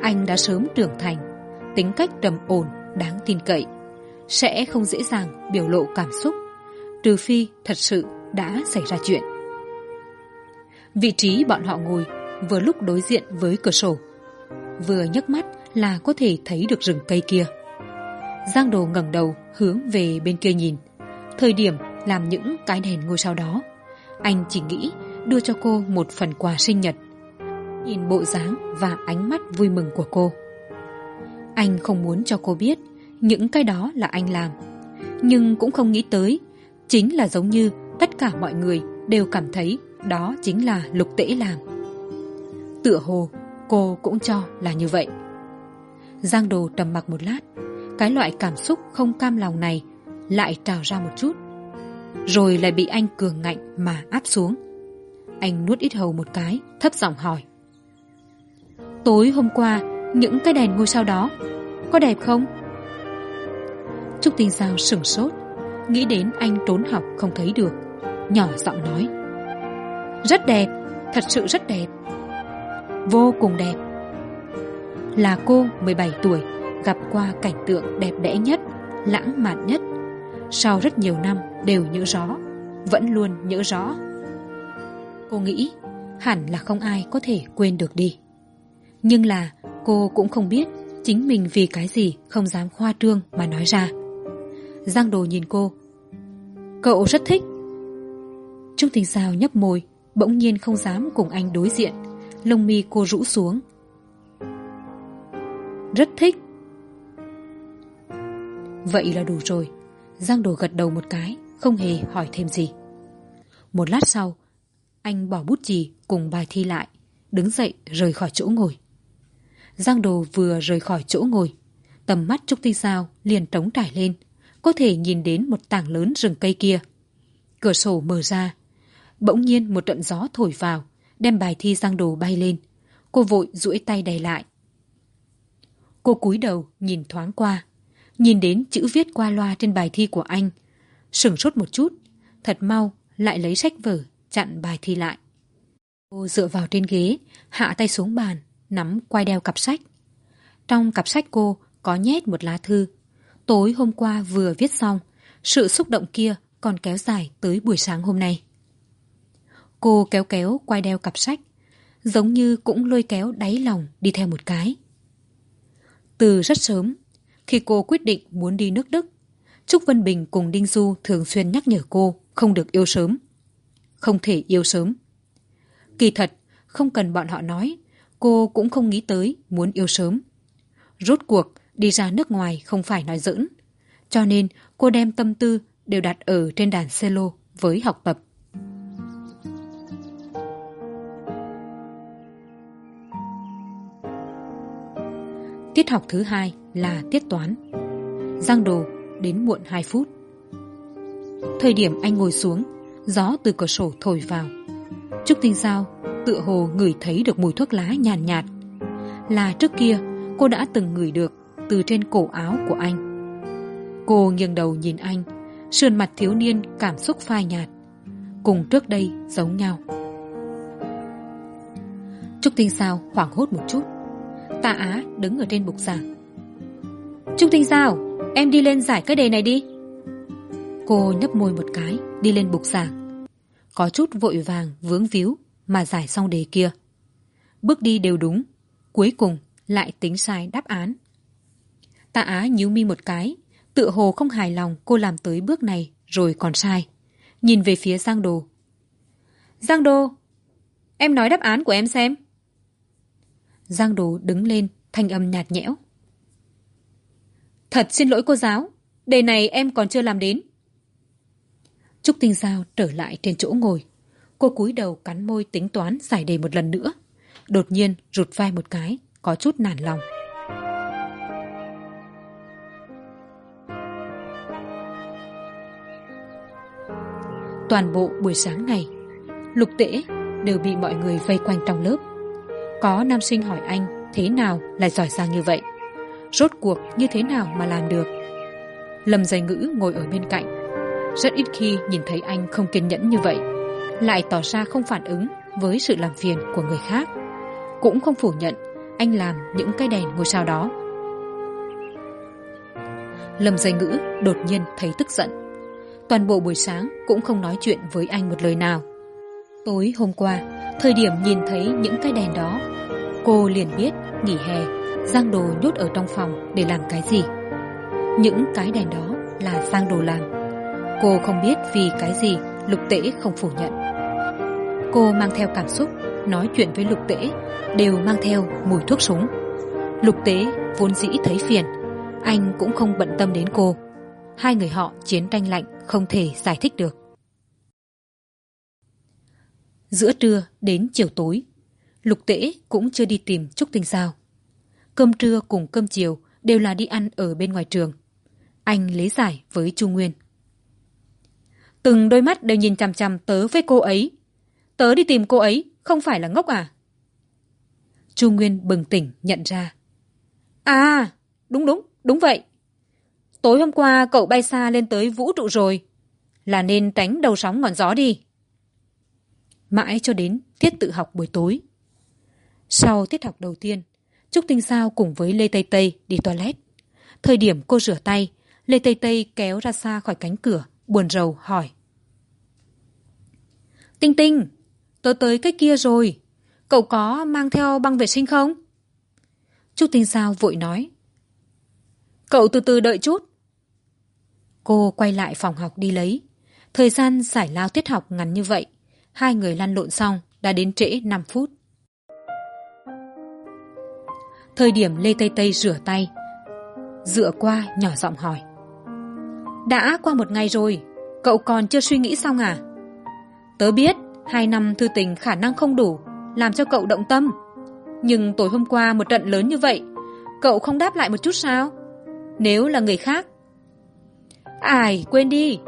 Anh đã sớm trưởng thành, tính cách trầm ổn, đáng tin cậy, sẽ không dễ dàng biểu lộ cảm xúc, trừ phi thật sự đã xảy ra chuyện. Vị trí bọn họ ngồi vừa lúc đối diện với cửa sổ, vừa nhấc mắt là có thể thấy được rừng cây kia. Giang đồ ngẩng đầu hướng về bên kia nhìn, thời điểm làm những cái đèn ngôi sao đó anh chỉ nghĩ đưa cho cô một phần quà sinh nhật. Nhìn bộ dáng và ánh mắt vui mừng của cô. Anh không muốn cho cô biết những cái đó là anh làm, nhưng cũng không nghĩ tới chính là giống như tất cả mọi người đều cảm thấy đó chính là lục tễ làm. Tựa hồ cô cũng cho là như vậy. Giang đồ trầm mặc một lát, cái loại cảm xúc không cam lòng này lại trào ra một chút rồi lại bị anh cường ngạnh mà áp xuống. Anh nuốt ít hầu một cái, thấp giọng hỏi. Tối hôm qua, những cái đèn ngôi sao đó, có đẹp không? Trúc tinh sao sửng sốt, nghĩ đến anh trốn học không thấy được, nhỏ giọng nói. Rất đẹp, thật sự rất đẹp. Vô cùng đẹp. Là cô mười bảy tuổi, gặp qua cảnh tượng đẹp đẽ nhất, lãng mạn nhất. Sau rất nhiều năm đều nhớ rõ, vẫn luôn nhớ rõ. Cô nghĩ hẳn là không ai có thể quên được đi. Nhưng là cô cũng không biết chính mình vì cái gì không dám khoa trương mà nói ra. Giang đồ nhìn cô. Cậu rất thích. Trúc tình sao nhấp môi, bỗng nhiên không dám cùng anh đối diện. Lông mi cô rũ xuống. Rất thích. Vậy là đủ rồi. Giang đồ gật đầu một cái không hề hỏi thêm gì. Một lát sau, anh bỏ bút chì cùng bài thi lại, đứng dậy rời khỏi chỗ ngồi. Giang đồ vừa rời khỏi chỗ ngồi, tầm mắt trúc tinh sao liền trống trải lên, có thể nhìn đến một tảng lớn rừng cây kia. Cửa sổ mở ra, bỗng nhiên một trận gió thổi vào, đem bài thi giang đồ bay lên. Cô vội duỗi tay đè lại. Cô cúi đầu nhìn thoáng qua, nhìn đến chữ viết qua loa trên bài thi của anh sửng sốt một chút, thật mau lại lấy sách vở, chặn bài thi lại. Cô dựa vào trên ghế, hạ tay xuống bàn, nắm quai đeo cặp sách. Trong cặp sách cô có nhét một lá thư. Tối hôm qua vừa viết xong, sự xúc động kia còn kéo dài tới buổi sáng hôm nay. Cô kéo kéo quai đeo cặp sách, giống như cũng lôi kéo đáy lòng đi theo một cái. Từ rất sớm, khi cô quyết định muốn đi nước đức trúc vân bình cùng đinh du thường xuyên nhắc nhở cô không được yêu sớm. Không thể yêu sớm. Kỳ thật, không cần bọn họ nói, cô cũng không nghĩ tới muốn yêu sớm. Rốt cuộc, đi ra nước ngoài không phải nói giỡn. cho nên, cô đem tâm tư đều đặt ở trên đàn cello với học tập. Tiết học thứ hai là tiết toán. Giang đồ đến muộn hai phút. Thời điểm anh ngồi xuống gió từ cửa sổ thổi vào. Trúc tinh giao tựa hồ ngửi thấy được mùi thuốc lá nhàn nhạt, nhạt. Là trước kia cô đã từng ngửi được từ trên cổ áo của anh. Cô nghiêng đầu nhìn anh sườn mặt thiếu niên cảm xúc phai nhạt cùng trước đây giống nhau. Trúc tinh sao hoảng hốt một chút tạ á đứng ở trên bục giảng. Trúc tinh sao em đi lên giải cái đề này đi. Cô nhấp môi một cái, đi lên bục giảng. Có chút vội vàng, vướng víu, mà giải xong đề kia. Bước đi đều đúng, cuối cùng lại tính sai đáp án. Tạ á nhíu mi một cái, tựa hồ không hài lòng cô làm tới bước này rồi còn sai. Nhìn về phía giang đồ. Giang đồ, em nói đáp án của em xem. Giang đồ đứng lên, thanh âm nhạt nhẽo thật xin lỗi cô giáo, đề này em còn chưa làm đến. Trúc tinh giao trở lại trên chỗ ngồi. Cô cúi đầu cắn môi tính toán giải đề một lần nữa. Đột nhiên rụt vai một cái, có chút nản lòng. Toàn bộ buổi sáng này lục tễ đều bị mọi người vây quanh trong lớp. Có nam sinh hỏi anh, thế nào, lại giỏi giang như vậy? Rốt cuộc như thế nào mà làm được? Lâm dây ngữ ngồi ở bên cạnh. Rất ít khi nhìn thấy anh không kiên nhẫn như vậy. Lại tỏ ra không phản ứng với sự làm phiền của người khác. Cũng không phủ nhận anh làm những cái đèn ngôi sao đó. Lâm dây ngữ đột nhiên thấy tức giận. Toàn bộ buổi sáng cũng không nói chuyện với anh một lời nào. Tối hôm qua, thời điểm nhìn thấy những cái đèn đó, cô liền biết nghỉ hè giang đồ nhốt ở trong phòng để làm cái gì? Những cái đèn đó là giang đồ làm. Cô không biết vì cái gì lục tễ không phủ nhận. Cô mang theo cảm xúc, nói chuyện với lục tễ, đều mang theo mùi thuốc súng. Lục tế vốn dĩ thấy phiền, anh cũng không bận tâm đến cô. Hai người họ chiến tranh lạnh không thể giải thích được. Giữa trưa đến chiều tối, lục tễ cũng chưa đi tìm trúc tinh sao cơm trưa cùng cơm chiều đều là đi ăn ở bên ngoài trường. Anh lấy giải với chu nguyên. Từng đôi mắt đều nhìn chằm chằm tớ với cô ấy. Tớ đi tìm cô ấy không phải là ngốc à? Chu nguyên bừng tỉnh nhận ra. À đúng đúng đúng vậy. Tối hôm qua cậu bay xa lên tới vũ trụ rồi. Là nên tránh đầu sóng ngọn gió đi. Mãi cho đến tiết tự học buổi tối. Sau tiết học đầu tiên trúc tinh sao cùng với lê tây tây đi toilet. Thời điểm cô rửa tay, lê tây tây kéo ra xa khỏi cánh cửa, buồn rầu hỏi. Tinh tinh tớ tới cái kia rồi. Cậu có mang theo băng vệ sinh không? Trúc tinh sao vội nói. Cậu từ từ đợi chút. Cô quay lại phòng học đi lấy. Thời gian giải lao tiết học ngắn như vậy, hai người lăn lộn xong đã đến trễ năm phút thời điểm lê tây tây rửa tay, dựa qua nhỏ giọng hỏi. Đã qua một ngày rồi, cậu còn chưa suy nghĩ xong à? Tớ biết hai năm thư tình khả năng không đủ làm cho cậu động tâm. Nhưng tối hôm qua một trận lớn như vậy, cậu không đáp lại một chút sao? Nếu là người khác ai, quên đi,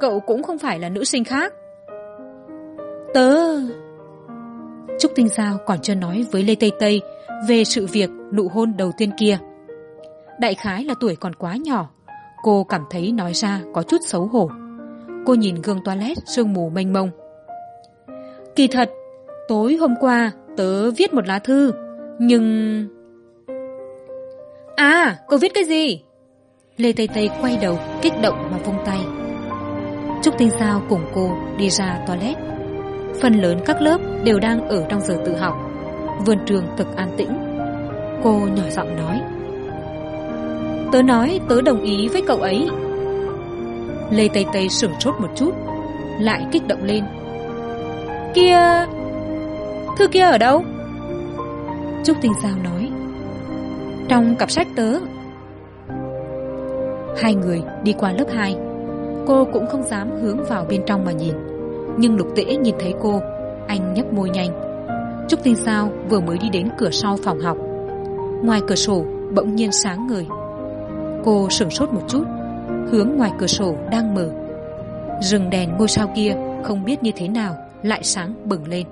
cậu cũng không phải là nữ sinh khác. Tớ. Trúc tinh giao còn chưa nói với lê tây tây về sự việc nụ hôn đầu tiên kia. Đại khái là tuổi còn quá nhỏ, cô cảm thấy nói ra có chút xấu hổ. Cô nhìn gương toilet sương mù mênh mông. Kỳ thật, tối hôm qua tớ viết một lá thư, nhưng à cô viết cái gì? Lê tây tây quay đầu, kích động mà vung tay. Trúc tinh sao cùng cô đi ra toilet. Phần lớn các lớp đều đang ở trong giờ tự học vườn trường cực an tĩnh. Cô nhỏ giọng nói, tớ nói tớ đồng ý với cậu ấy. Lê tây tây sửng sốt một chút, lại kích động lên, kia, thư kia ở đâu? Trúc tinh giao nói, trong cặp sách tớ. Hai người đi qua lớp hai, cô cũng không dám hướng vào bên trong mà nhìn, nhưng lục tễ nhìn thấy cô, anh nhấp môi nhanh trúc tinh sao vừa mới đi đến cửa sau phòng học. Ngoài cửa sổ, bỗng nhiên sáng người cô sửng sốt một chút, hướng ngoài cửa sổ đang mở. Rừng đèn ngôi sao kia không biết như thế nào lại sáng bừng lên.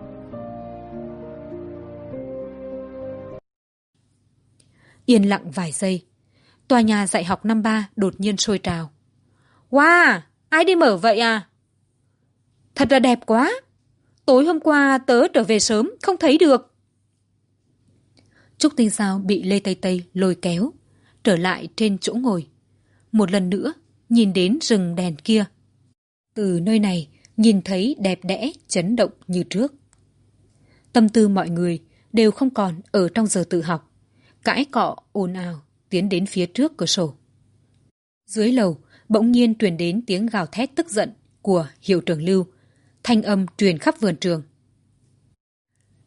Yên lặng vài giây, tòa nhà dạy học năm ba đột nhiên sôi trào. Wow, ai đi mở vậy à? Thật là đẹp quá! Tối hôm qua tớ trở về sớm, không thấy được. Trúc tinh sao bị lê tây tây lôi kéo, trở lại trên chỗ ngồi. Một lần nữa, nhìn đến rừng đèn kia. Từ nơi này, nhìn thấy đẹp đẽ, chấn động như trước. Tâm tư mọi người đều không còn ở trong giờ tự học. Cãi cọ, ồn ào, tiến đến phía trước cửa sổ. Dưới lầu, bỗng nhiên truyền đến tiếng gào thét tức giận của hiệu trưởng lưu thanh âm truyền khắp vườn trường.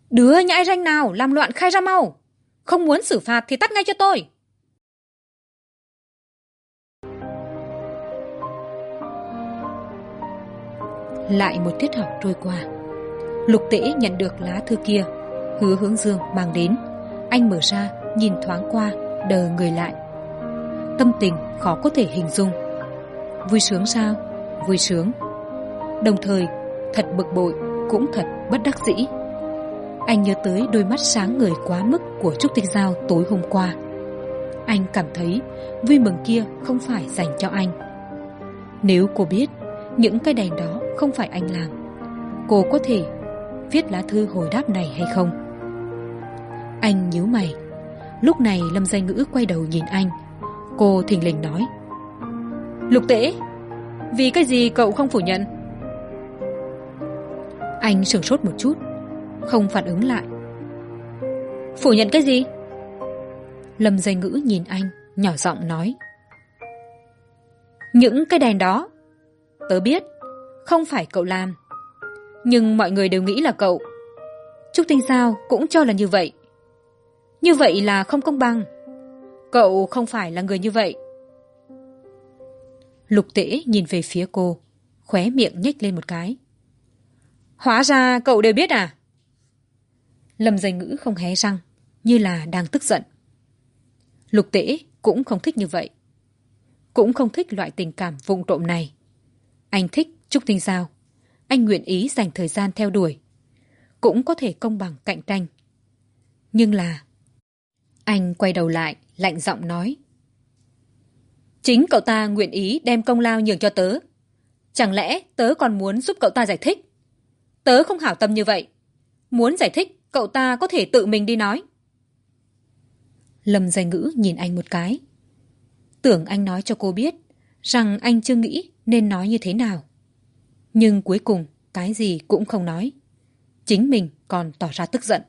Đứa nhãi ranh nào, làm loạn khai ra mau. Không muốn xử phạt thì tắt ngay cho tôi. Lại một tiết học trôi qua. Lục tễ nhận được lá thư kia, hứa hướng dương mang đến. Anh mở ra, nhìn thoáng qua, đờ người lại. Tâm tình khó có thể hình dung. Vui sướng sao? Vui sướng. Đồng thời thật bực bội, cũng thật bất đắc dĩ. Anh nhớ tới đôi mắt sáng người quá mức của trúc tinh giao tối hôm qua. Anh cảm thấy vui mừng kia không phải dành cho anh. Nếu cô biết những cái đèn đó không phải anh làm, cô có thể viết lá thư hồi đáp này hay không? Anh nhíu mày. Lúc này lâm danh ngữ quay đầu nhìn anh. Cô thình lình nói, lục tễ, vì cái gì cậu không phủ nhận? Anh sửng sốt một chút, không phản ứng lại. Phủ nhận cái gì? Lâm dây ngữ nhìn anh, nhỏ giọng nói. Những cái đèn đó, tớ biết, không phải cậu làm. Nhưng mọi người đều nghĩ là cậu. Trúc tinh sao cũng cho là như vậy. Như vậy là không công bằng. Cậu không phải là người như vậy. Lục tễ nhìn về phía cô, khóe miệng nhếch lên một cái hóa ra cậu đều biết à? Lâm dây ngữ không hé răng, như là đang tức giận. Lục tễ cũng không thích như vậy. Cũng không thích loại tình cảm vụng trộm này. Anh thích trúc tinh giao. Anh nguyện ý dành thời gian theo đuổi. Cũng có thể công bằng cạnh tranh. Nhưng là, anh quay đầu lại, lạnh giọng nói. Chính cậu ta nguyện ý đem công lao nhường cho tớ. Chẳng lẽ tớ còn muốn giúp cậu ta giải thích? Tớ không hảo tâm như vậy. Muốn giải thích, cậu ta có thể tự mình đi nói. Lâm danh ngữ nhìn anh một cái. Tưởng anh nói cho cô biết rằng anh chưa nghĩ nên nói như thế nào. Nhưng cuối cùng, cái gì cũng không nói. Chính mình còn tỏ ra tức giận.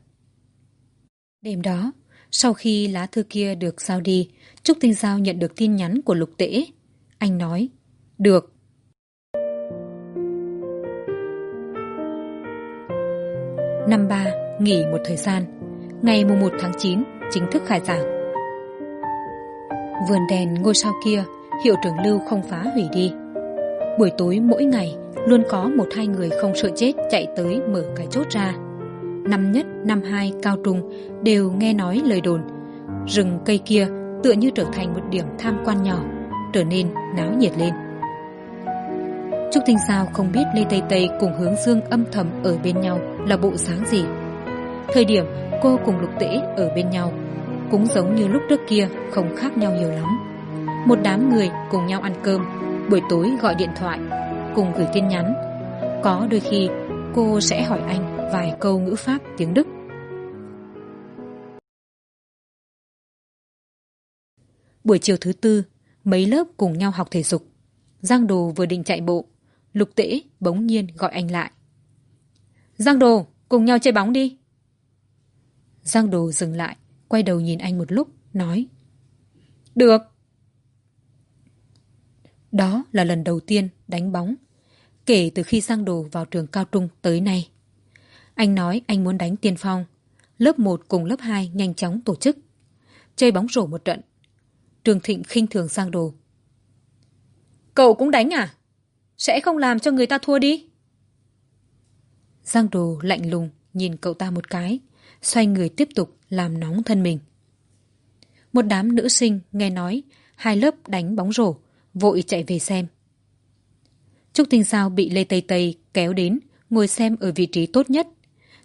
Đêm đó, sau khi lá thư kia được giao đi, trúc tinh giao nhận được tin nhắn của lục tễ. Anh nói, được năm ba, nghỉ một thời gian. Ngày mùng một tháng chín, chính thức khai giảng. Vườn đèn ngôi sao kia, hiệu trưởng lưu không phá hủy đi. Buổi tối mỗi ngày, luôn có một hai người không sợ chết chạy tới mở cái chốt ra. Năm nhất, năm hai, cao trung đều nghe nói lời đồn. Rừng cây kia tựa như trở thành một điểm tham quan nhỏ, trở nên náo nhiệt lên trúc tinh sao không biết lê tây tây cùng hướng dương âm thầm ở bên nhau là bộ dáng gì? Thời điểm cô cùng lục tễ ở bên nhau cũng giống như lúc trước kia, không khác nhau nhiều lắm. Một đám người cùng nhau ăn cơm, buổi tối gọi điện thoại, cùng gửi tin nhắn. Có đôi khi cô sẽ hỏi anh vài câu ngữ pháp tiếng đức. Buổi chiều thứ tư, mấy lớp cùng nhau học thể dục. Giang đồ vừa định chạy bộ lục tễ bỗng nhiên gọi anh lại. Giang đồ, cùng nhau chơi bóng đi. Giang đồ dừng lại, quay đầu nhìn anh một lúc, nói, được. Đó là lần đầu tiên đánh bóng, kể từ khi giang đồ vào trường cao trung tới nay. Anh nói anh muốn đánh tiên phong, lớp một cùng lớp hai nhanh chóng tổ chức, chơi bóng rổ một trận. Trường thịnh khinh thường giang đồ, cậu cũng đánh à? Sẽ không làm cho người ta thua đi. Giang đồ lạnh lùng nhìn cậu ta một cái xoay người tiếp tục làm nóng thân mình. Một đám nữ sinh nghe nói hai lớp đánh bóng rổ vội chạy về xem. Trúc tinh sao bị lê tây tây kéo đến ngồi xem ở vị trí tốt nhất.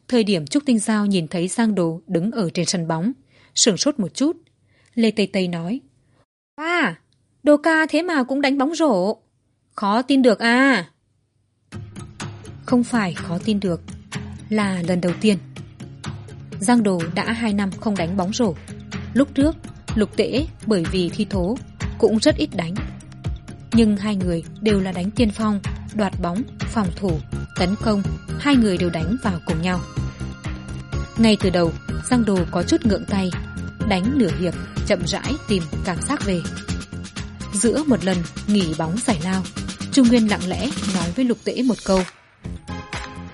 Thời điểm trúc tinh giao nhìn thấy giang đồ đứng ở trên sân bóng sửng sốt một chút. Lê tây tây nói à đồ ca thế mà cũng đánh bóng rổ khó tin được à? Không phải khó tin được, là lần đầu tiên. Giang đồ đã hai năm không đánh bóng rổ. Lúc trước, lục tễ bởi vì thi thố cũng rất ít đánh. Nhưng hai người đều là đánh tiên phong, đoạt bóng, phòng thủ, tấn công, hai người đều đánh vào cùng nhau. Ngay từ đầu, giang đồ có chút ngượng tay, đánh nửa hiệp, chậm rãi tìm cảm giác về. Giữa một lần nghỉ bóng giải lao trung nguyên lặng lẽ nói với lục tễ một câu.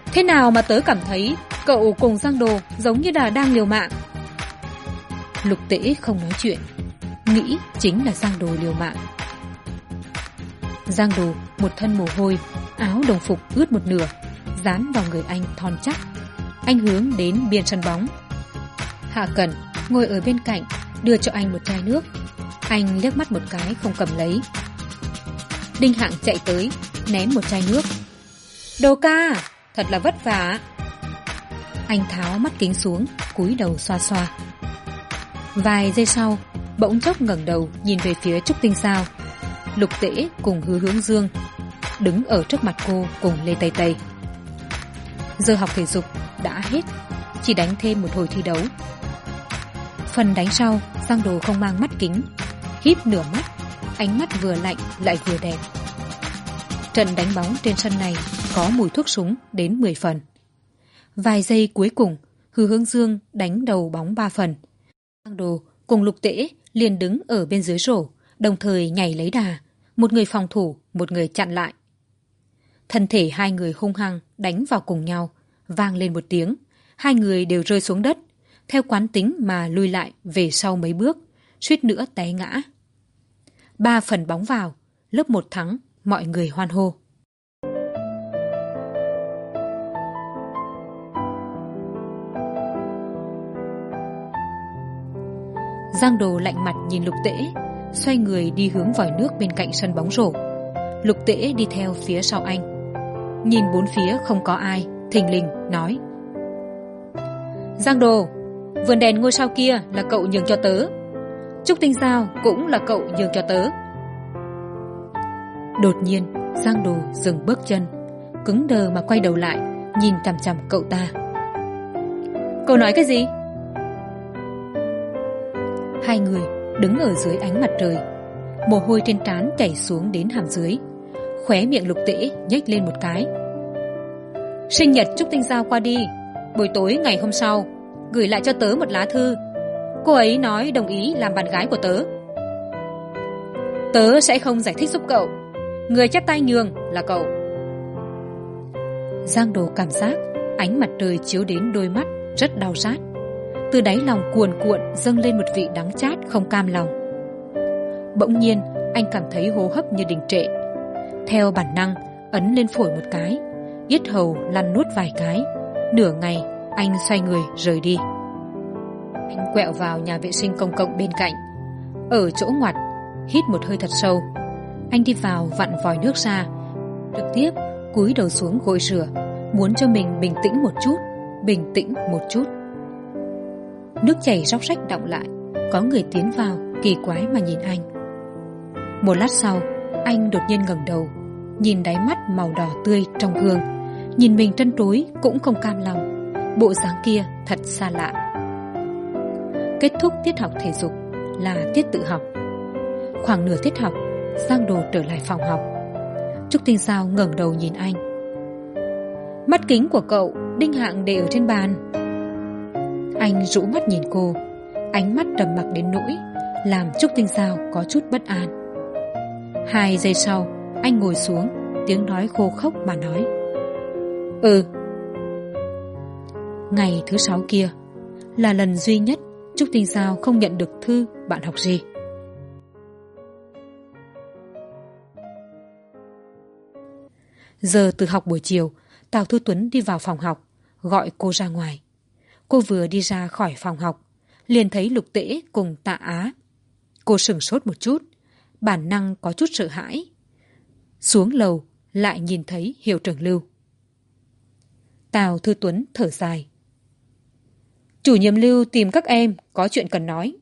Thế nào mà tớ cảm thấy cậu cùng giang đồ giống như là đang liều mạng? Lục tễ không nói chuyện, nghĩ chính là giang đồ liều mạng. Giang đồ một thân mồ hôi, áo đồng phục ướt một nửa, dán vào người anh thon chắc. Anh hướng đến biên sân bóng. Hạ cẩn ngồi ở bên cạnh, đưa cho anh một chai nước. Anh liếc mắt một cái không cầm lấy đinh hạng chạy tới, ném một chai nước. Đồ ca, thật là vất vả. Anh tháo mắt kính xuống, cúi đầu xoa xoa. Vài giây sau, bỗng chốc ngẩng đầu nhìn về phía trúc tinh sao. Lục tễ cùng hứa hướng dương đứng ở trước mặt cô cùng lê tây tây. Giờ học thể dục đã hết, chỉ đánh thêm một hồi thi đấu. Phần đánh sau, giang đồ không mang mắt kính híp nửa mắt ánh mắt vừa lạnh lại vừa đẹp. Trận đánh bóng trên sân này có mùi thuốc súng đến mười phần. Vài giây cuối cùng hư hướng dương đánh đầu bóng ba phần. Mang đồ cùng lục tễ liền đứng ở bên dưới rổ, đồng thời nhảy lấy đà. Một người phòng thủ, một người chặn lại. Thân thể hai người hung hăng đánh vào cùng nhau, vang lên một tiếng. Hai người đều rơi xuống đất. Theo quán tính mà lui lại về sau mấy bước, suýt nữa té ngã ba phần bóng vào. Lớp một thắng, mọi người hoan hô. Giang đồ lạnh mặt nhìn lục tễ, xoay người đi hướng vòi nước bên cạnh sân bóng rổ. Lục tễ đi theo phía sau anh. Nhìn bốn phía không có ai, thình lình nói. Giang đồ, vườn đèn ngôi sao kia là cậu nhường cho tớ trúc tinh giao cũng là cậu nhường cho tớ. Đột nhiên, giang đồ dừng bước chân, cứng đờ mà quay đầu lại, nhìn chằm chằm cậu ta. Cậu nói cái gì? Hai người đứng ở dưới ánh mặt trời, mồ hôi trên trán chảy xuống đến hàm dưới, khóe miệng lục tễ nhếch lên một cái. Sinh nhật trúc tinh giao qua đi, buổi tối ngày hôm sau, gửi lại cho tớ một lá thư cô ấy nói đồng ý làm bạn gái của tớ. Tớ sẽ không giải thích giúp cậu. Người chắp tay nhường là cậu. Giang đồ cảm giác ánh mặt trời chiếu đến đôi mắt rất đau rát. Từ đáy lòng cuồn cuộn dâng lên một vị đắng chát không cam lòng. Bỗng nhiên, anh cảm thấy hô hấp như đình trệ. Theo bản năng, ấn lên phổi một cái, yết hầu lăn nuốt vài cái. Nửa ngày, anh xoay người rời đi anh quẹo vào nhà vệ sinh công cộng bên cạnh. Ở chỗ ngoặt, hít một hơi thật sâu. Anh đi vào vặn vòi nước ra. Trực tiếp cúi đầu xuống gội rửa, muốn cho mình bình tĩnh một chút, bình tĩnh một chút. Nước chảy róc rách đọng lại, có người tiến vào, kỳ quái mà nhìn anh. Một lát sau, anh đột nhiên ngẩng đầu, nhìn đáy mắt màu đỏ tươi trong gương. Nhìn mình trân trối cũng không cam lòng. Bộ dáng kia thật xa lạ kết thúc tiết học thể dục là tiết tự học. Khoảng nửa tiết học giang đồ trở lại phòng học. Trúc tinh sao ngẩng đầu nhìn anh. Mắt kính của cậu đinh hạng để ở trên bàn. Anh rũ mắt nhìn cô. Ánh mắt trầm mặc đến nỗi làm trúc tinh sao có chút bất an. Hai giây sau, anh ngồi xuống, tiếng nói khô khốc mà nói. Ừ. Ngày thứ sáu kia là lần duy nhất trúc tinh sao không nhận được thư bạn học gì? Giờ từ học buổi chiều, tào thư tuấn đi vào phòng học, gọi cô ra ngoài. Cô vừa đi ra khỏi phòng học, liền thấy lục tễ cùng tạ á. Cô sửng sốt một chút, bản năng có chút sợ hãi. Xuống lầu, lại nhìn thấy hiệu trưởng lưu. Tào thư tuấn thở dài chủ nhiệm lưu tìm các em, có chuyện cần nói.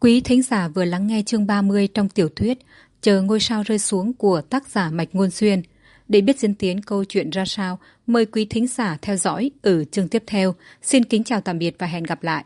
Quý thính giả vừa lắng nghe chương ba mươi trong tiểu thuyết chờ ngôi sao rơi xuống của tác giả mạch ngôn xuyên. Để biết diễn tiến câu chuyện ra sao, mời quý thính giả theo dõi ở chương tiếp theo. Xin kính chào tạm biệt và hẹn gặp lại.